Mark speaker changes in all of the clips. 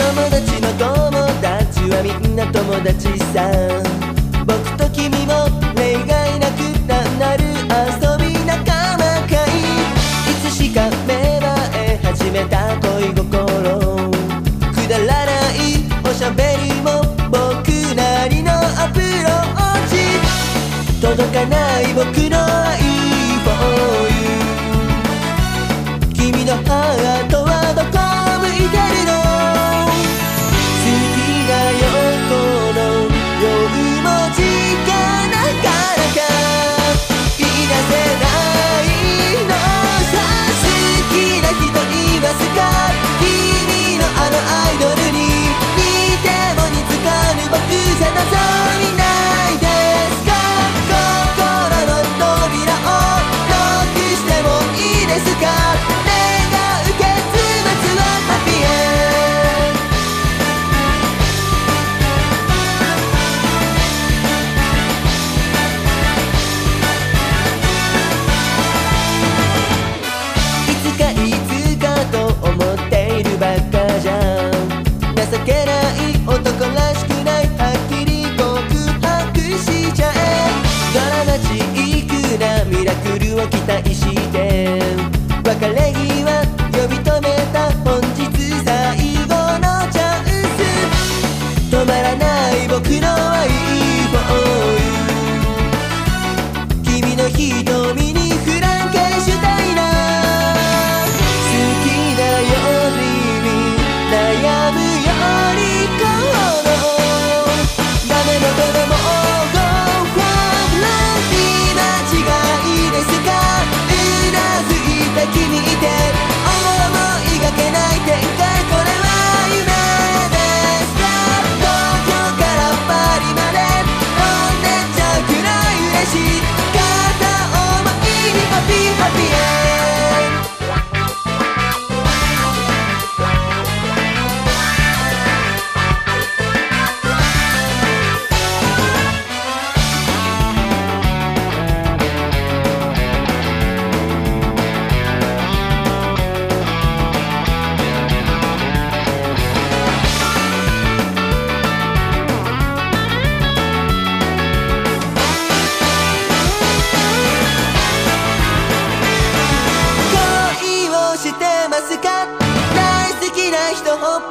Speaker 1: 友達の友達はみん。な友達さ僕と君も願いなく単なる遊び仲間かいい。つしか芽生え始めた恋心。くだらないおしゃべりも僕なりのアプローチ届かない僕のを期待 happy, happy.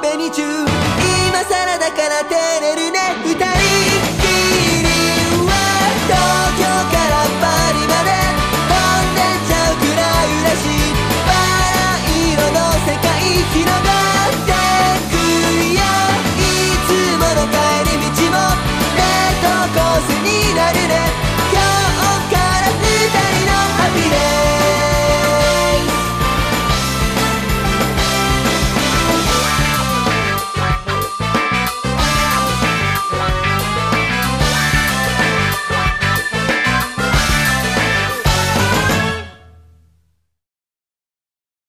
Speaker 1: Benny any two.